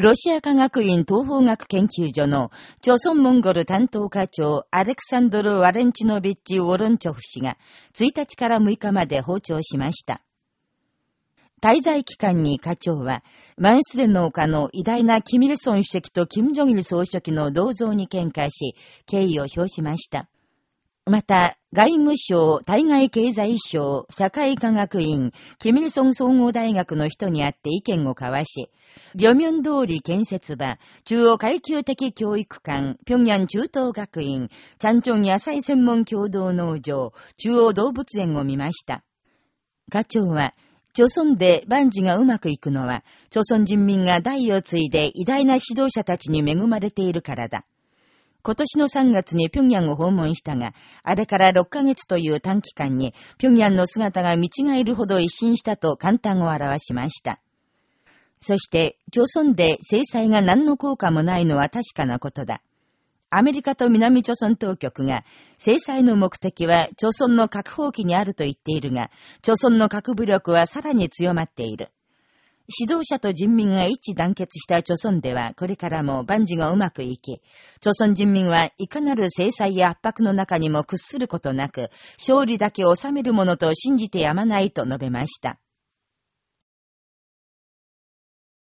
ロシア科学院東方学研究所の、朝鮮モンゴル担当課長、アレクサンドル・ワレンチノビッチ・ウォロンチョフ氏が、1日から6日まで訪朝しました。滞在期間に課長は、マンスデの丘の偉大なキミルソン主席とキム・ジョギル総書記の銅像に見解し、敬意を表しました。また、外務省、対外経済省、社会科学院、キミルソン総合大学の人に会って意見を交わし、漁民通り建設場、中央階級的教育館、平壌中東学院、チャンチョン野菜専門共同農場、中央動物園を見ました。課長は、朝鮮で万事がうまくいくのは、朝鮮人民が代を継いで偉大な指導者たちに恵まれているからだ。今年の3月に平壌を訪問したが、あれから6ヶ月という短期間に、平壌の姿が見違えるほど一新したと簡単を表しました。そして、朝鮮で制裁が何の効果もないのは確かなことだ。アメリカと南朝鮮当局が、制裁の目的は朝鮮の核放棄にあると言っているが、朝鮮の核武力はさらに強まっている。指導者と人民が一致団結した朝鮮では、これからも万事がうまくいき、朝鮮人民はいかなる制裁や圧迫の中にも屈することなく、勝利だけ収めるものと信じてやまないと述べました。